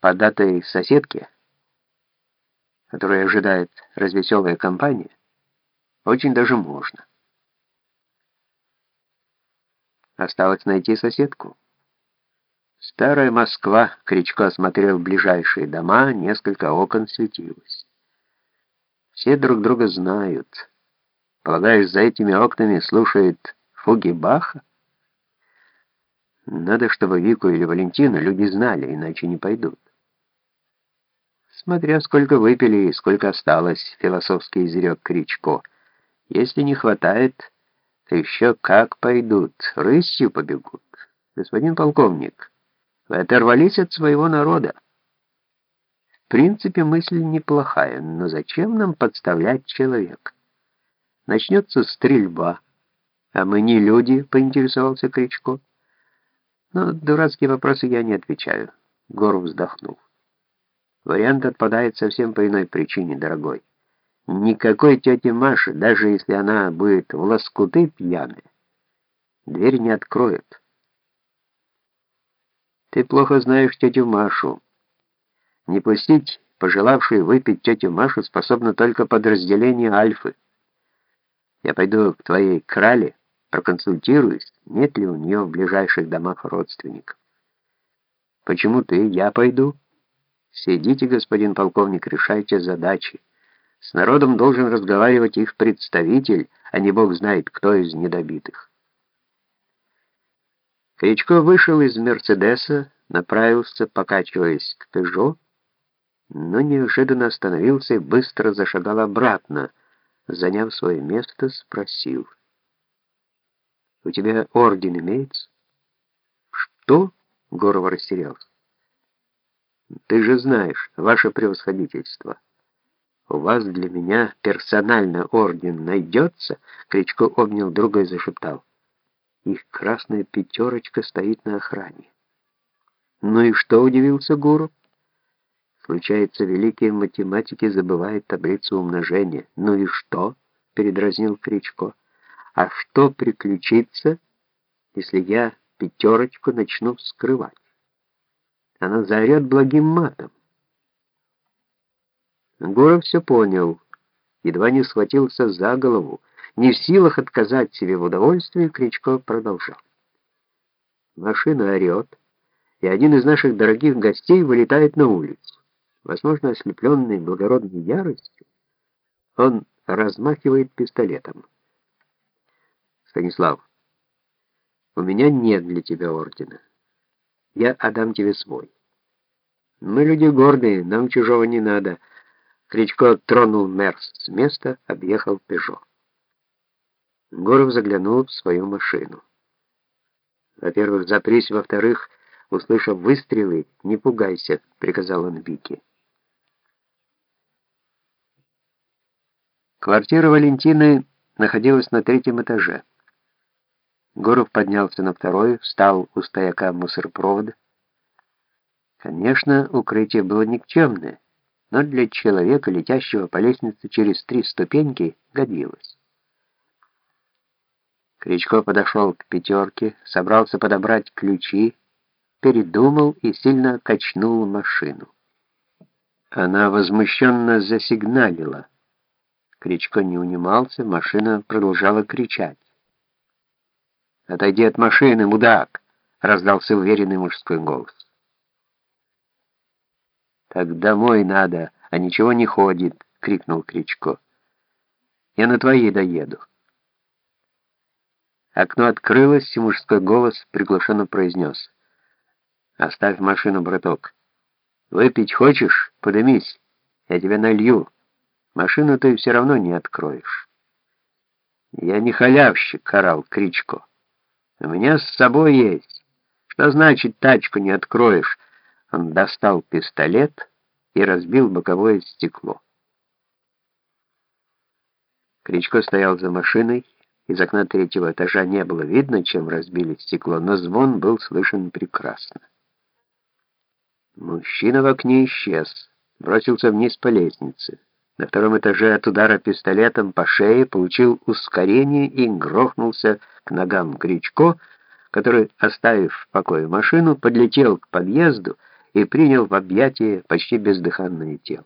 по датой соседке, которая ожидает развеселая компания, очень даже можно. Осталось найти соседку. Старая Москва, Кричко осмотрел ближайшие дома, несколько окон светилось. Все друг друга знают. Полагаешь, за этими окнами слушает фуги Баха? Надо, чтобы Вику или Валентину люди знали, иначе не пойдут. Смотря сколько выпили и сколько осталось, философский изрек Кричко. Если не хватает, то еще как пойдут, рысью побегут. Господин полковник, вы оторвались от своего народа. В принципе, мысль неплохая, но зачем нам подставлять человека? Начнется стрельба, а мы не люди, поинтересовался Кричко. Но дурацкие вопросы я не отвечаю. Гору вздохнул. Вариант отпадает совсем по иной причине, дорогой. Никакой тети Маши, даже если она будет в лоскуты пьяная, дверь не откроет. Ты плохо знаешь тетю Машу. Не пустить пожелавшую выпить тетю Машу способно только подразделение Альфы. Я пойду к твоей крале, проконсультируюсь, нет ли у нее в ближайших домах родственников. Почему ты? Я пойду. Сидите, господин полковник, решайте задачи. С народом должен разговаривать их представитель, а не бог знает, кто из недобитых. Кричко вышел из «Мерседеса», направился, покачиваясь к «Пежо», но неожиданно остановился и быстро зашагал обратно, заняв свое место, спросил — у тебя орден имеется? Что? Горов растерялся. Ты же знаешь, ваше превосходительство. У вас для меня персонально орден найдется? Кричко обнял друга и зашептал. Их красная пятерочка стоит на охране. Ну и что, удивился Гуру? Случается, великие математики забывают таблицу умножения. Ну и что? Передразнил Кричко. А что приключится, если я пятерочку начну скрывать? Она заорет благим матом. Гуров все понял, едва не схватился за голову, не в силах отказать себе в удовольствии, Кричко продолжал. Машина орет, и один из наших дорогих гостей вылетает на улицу. Возможно, ослепленный благородной яростью, он размахивает пистолетом. Станислав, у меня нет для тебя ордена. Я отдам тебе свой. Мы люди гордые, нам чужого не надо. Кричко тронул Мерс с места, объехал Пежо. Горов заглянул в свою машину. Во-первых, запрись, во-вторых, услышав выстрелы, не пугайся, приказал он Вике. Квартира Валентины находилась на третьем этаже. Гуров поднялся на второй, встал у стояка мусоропровода. Конечно, укрытие было никчемное, но для человека, летящего по лестнице через три ступеньки, годилось. Кричко подошел к пятерке, собрался подобрать ключи, передумал и сильно качнул машину. Она возмущенно засигналила. Кричко не унимался, машина продолжала кричать. «Отойди от машины, мудак!» — раздался уверенный мужской голос. «Так домой надо, а ничего не ходит!» — крикнул Кричко. «Я на твоей доеду». Окно открылось, и мужской голос приглушенно произнес. «Оставь машину, браток. Выпить хочешь? Подымись, я тебя налью. Машину ты все равно не откроешь». «Я не халявщик», — орал Кричко. У меня с собой есть. Что значит тачку не откроешь? Он достал пистолет и разбил боковое стекло. Кричко стоял за машиной. Из окна третьего этажа не было видно, чем разбили стекло, но звон был слышен прекрасно. Мужчина в окне исчез, бросился вниз по лестнице. На втором этаже от удара пистолетом по шее получил ускорение и грохнулся к ногам Кричко, который, оставив в покое машину, подлетел к подъезду и принял в объятия почти бездыханное тело.